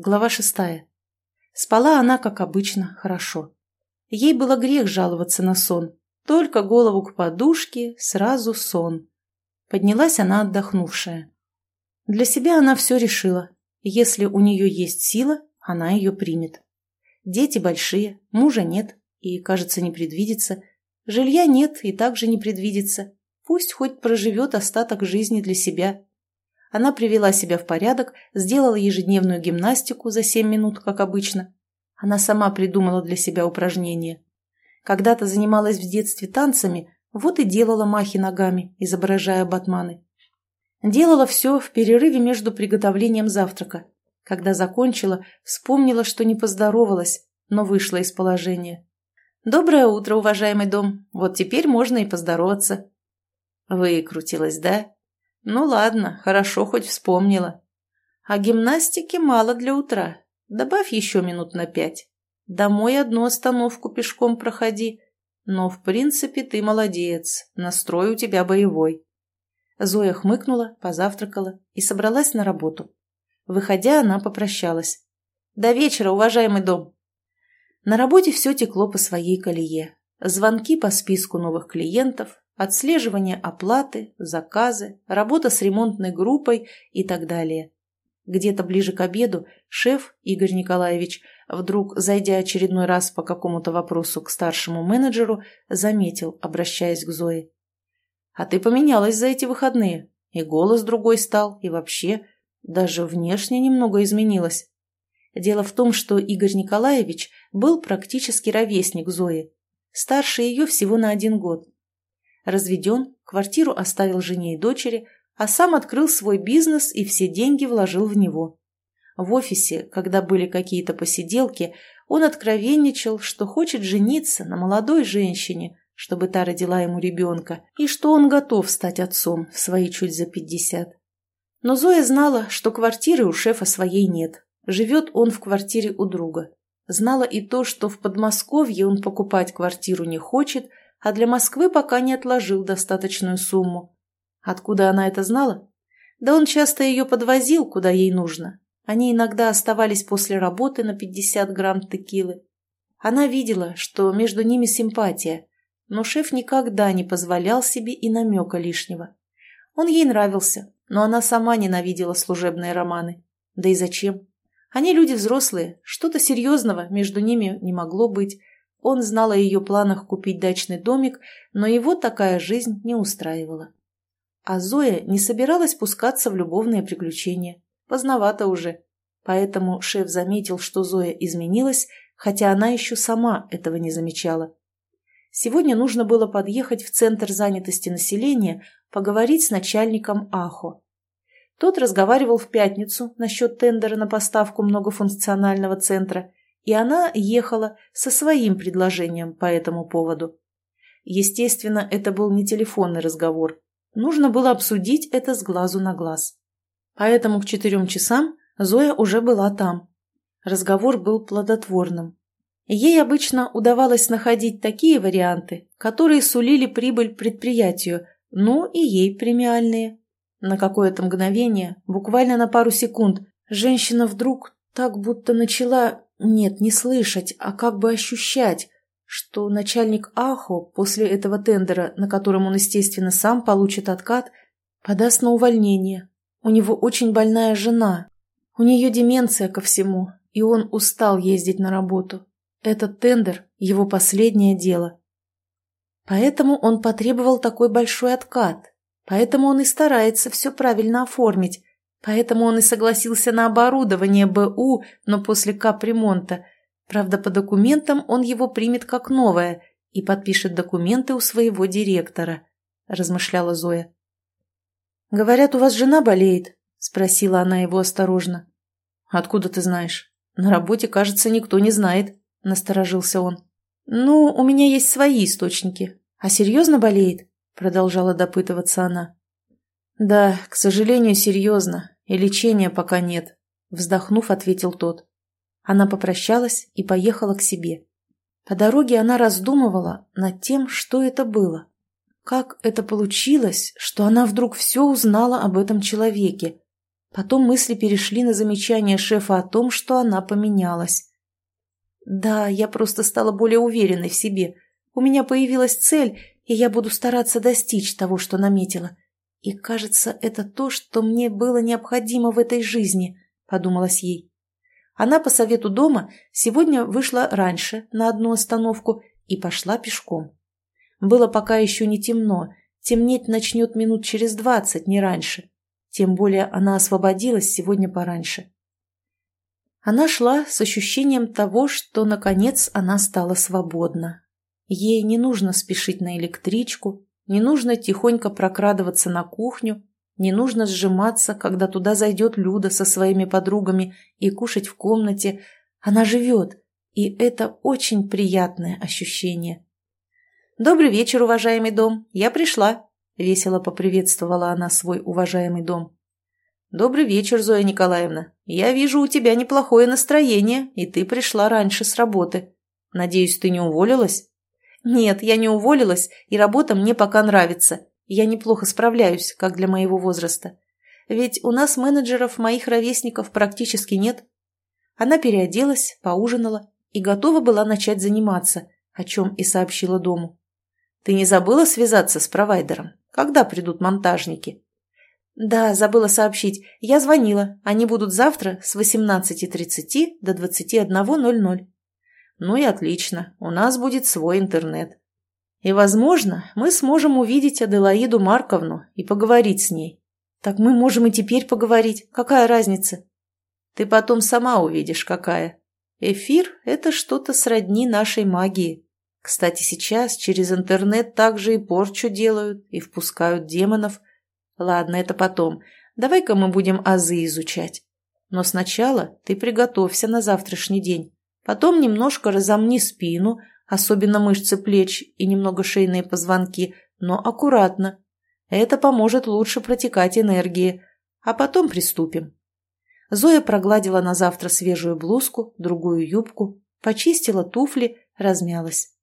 Глава шестая. Спала она, как обычно, хорошо. Ей было грех жаловаться на сон. Только голову к подушке, сразу сон. Поднялась она отдохнувшая. Для себя она все решила. Если у нее есть сила, она ее примет. Дети большие, мужа нет и, кажется, не предвидится. Жилья нет и также не предвидится. Пусть хоть проживет остаток жизни для себя. Она привела себя в порядок, сделала ежедневную гимнастику за 7 минут, как обычно. Она сама придумала для себя упражнение. Когда-то занималась в детстве танцами, вот и делала махи ногами, изображая батманы. Делала все в перерыве между приготовлением завтрака. Когда закончила, вспомнила, что не поздоровалась, но вышла из положения. «Доброе утро, уважаемый дом. Вот теперь можно и поздороваться». Выкрутилась, да? Ну ладно, хорошо хоть вспомнила. А гимнастики мало для утра. Добавь еще минут на пять. Домой одну остановку пешком проходи. Но, в принципе, ты молодец. Настрой у тебя боевой. Зоя хмыкнула, позавтракала и собралась на работу. Выходя, она попрощалась. «До вечера, уважаемый дом!» На работе все текло по своей колее. Звонки по списку новых клиентов, отслеживание оплаты, заказы, работа с ремонтной группой и так далее. Где-то ближе к обеду шеф Игорь Николаевич, вдруг зайдя очередной раз по какому-то вопросу к старшему менеджеру, заметил, обращаясь к Зое. «А ты поменялась за эти выходные. И голос другой стал, и вообще, даже внешне немного изменилась». Дело в том, что Игорь Николаевич был практически ровесник Зои, старше ее всего на один год, разведен, квартиру оставил жене и дочери, а сам открыл свой бизнес и все деньги вложил в него. В офисе, когда были какие-то посиделки, он откровенничал, что хочет жениться на молодой женщине, чтобы та родила ему ребенка, и что он готов стать отцом в свои чуть за пятьдесят. Но Зоя знала, что квартиры у шефа своей нет. Живет он в квартире у друга. Знала и то, что в Подмосковье он покупать квартиру не хочет, а для Москвы пока не отложил достаточную сумму. Откуда она это знала? Да он часто ее подвозил, куда ей нужно. Они иногда оставались после работы на 50 грамм текилы. Она видела, что между ними симпатия, но шеф никогда не позволял себе и намека лишнего. Он ей нравился, но она сама ненавидела служебные романы. Да и зачем? Они люди взрослые, что-то серьезного между ними не могло быть, он знал о ее планах купить дачный домик, но его такая жизнь не устраивала. А Зоя не собиралась пускаться в любовные приключения. Поздновато уже. Поэтому шеф заметил, что Зоя изменилась, хотя она еще сама этого не замечала. Сегодня нужно было подъехать в Центр занятости населения, поговорить с начальником АХО. Тот разговаривал в пятницу насчет тендера на поставку многофункционального центра и она ехала со своим предложением по этому поводу. Естественно, это был не телефонный разговор. Нужно было обсудить это с глазу на глаз. Поэтому к четырем часам Зоя уже была там. Разговор был плодотворным. Ей обычно удавалось находить такие варианты, которые сулили прибыль предприятию, но и ей премиальные. На какое-то мгновение, буквально на пару секунд, женщина вдруг так будто начала нет, не слышать, а как бы ощущать, что начальник АХО после этого тендера, на котором он, естественно, сам получит откат, подаст на увольнение. У него очень больная жена. У нее деменция ко всему, и он устал ездить на работу. Этот тендер – его последнее дело. Поэтому он потребовал такой большой откат. Поэтому он и старается все правильно оформить, Поэтому он и согласился на оборудование БУ, но после капремонта. Правда, по документам он его примет как новое и подпишет документы у своего директора, размышляла Зоя. «Говорят, у вас жена болеет?» – спросила она его осторожно. «Откуда ты знаешь? На работе, кажется, никто не знает», – насторожился он. «Ну, у меня есть свои источники. А серьезно болеет?» – продолжала допытываться она. «Да, к сожалению, серьезно, и лечения пока нет», — вздохнув, ответил тот. Она попрощалась и поехала к себе. По дороге она раздумывала над тем, что это было. Как это получилось, что она вдруг все узнала об этом человеке? Потом мысли перешли на замечание шефа о том, что она поменялась. Да, я просто стала более уверенной в себе. У меня появилась цель, и я буду стараться достичь того, что наметила. И, кажется, это то, что мне было необходимо в этой жизни, подумалось ей. Она по совету дома сегодня вышла раньше на одну остановку и пошла пешком. Было пока еще не темно, темнеть начнет минут через двадцать, не раньше. Тем более она освободилась сегодня пораньше. Она шла с ощущением того, что, наконец, она стала свободна. Ей не нужно спешить на электричку, не нужно тихонько прокрадываться на кухню, не нужно сжиматься, когда туда зайдет Люда со своими подругами и кушать в комнате. Она живет, и это очень приятное ощущение. «Добрый вечер, уважаемый дом. Я пришла», — весело поприветствовала она свой уважаемый дом. «Добрый вечер, Зоя Николаевна. Я вижу, у тебя неплохое настроение, и ты пришла раньше с работы. Надеюсь, ты не уволилась?» «Нет, я не уволилась, и работа мне пока нравится. Я неплохо справляюсь, как для моего возраста. Ведь у нас менеджеров моих ровесников практически нет». Она переоделась, поужинала и готова была начать заниматься, о чем и сообщила дому. «Ты не забыла связаться с провайдером? Когда придут монтажники?» «Да, забыла сообщить. Я звонила. Они будут завтра с 18.30 до 21.00». «Ну и отлично. У нас будет свой интернет. И, возможно, мы сможем увидеть Аделаиду Марковну и поговорить с ней. Так мы можем и теперь поговорить. Какая разница?» «Ты потом сама увидишь, какая. Эфир – это что-то сродни нашей магии. Кстати, сейчас через интернет также и порчу делают, и впускают демонов – Ладно, это потом. Давай-ка мы будем азы изучать. Но сначала ты приготовься на завтрашний день. Потом немножко разомни спину, особенно мышцы плеч и немного шейные позвонки, но аккуратно. Это поможет лучше протекать энергии. А потом приступим. Зоя прогладила на завтра свежую блузку, другую юбку, почистила туфли, размялась.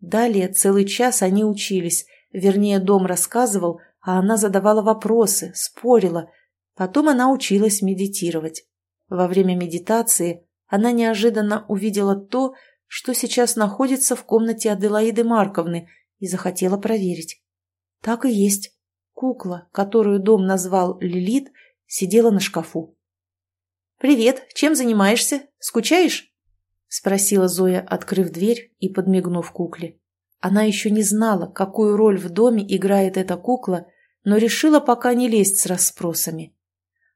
Далее целый час они учились, вернее, дом рассказывал, а она задавала вопросы, спорила. Потом она училась медитировать. Во время медитации она неожиданно увидела то, что сейчас находится в комнате Аделаиды Марковны, и захотела проверить. Так и есть. Кукла, которую дом назвал Лилит, сидела на шкафу. «Привет, чем занимаешься? Скучаешь?» — спросила Зоя, открыв дверь и подмигнув кукле. Она еще не знала, какую роль в доме играет эта кукла, но решила пока не лезть с расспросами.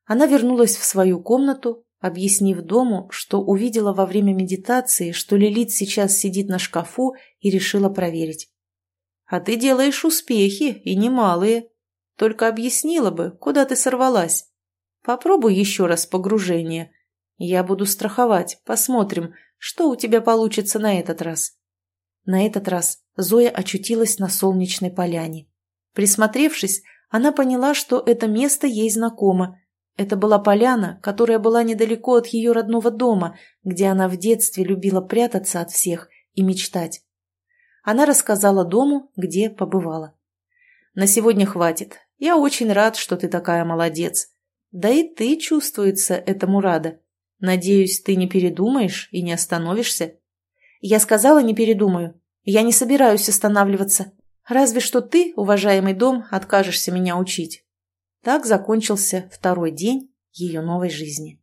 Она вернулась в свою комнату, объяснив дому, что увидела во время медитации, что Лилит сейчас сидит на шкафу и решила проверить. «А ты делаешь успехи, и немалые. Только объяснила бы, куда ты сорвалась. Попробуй еще раз погружение. Я буду страховать, посмотрим, что у тебя получится на этот раз». На этот раз Зоя очутилась на солнечной поляне. Присмотревшись, она поняла, что это место ей знакомо. Это была поляна, которая была недалеко от ее родного дома, где она в детстве любила прятаться от всех и мечтать. Она рассказала дому, где побывала. «На сегодня хватит. Я очень рад, что ты такая молодец. Да и ты, чувствуется, этому рада. Надеюсь, ты не передумаешь и не остановишься?» «Я сказала, не передумаю. Я не собираюсь останавливаться. Разве что ты, уважаемый дом, откажешься меня учить. Так закончился второй день ее новой жизни.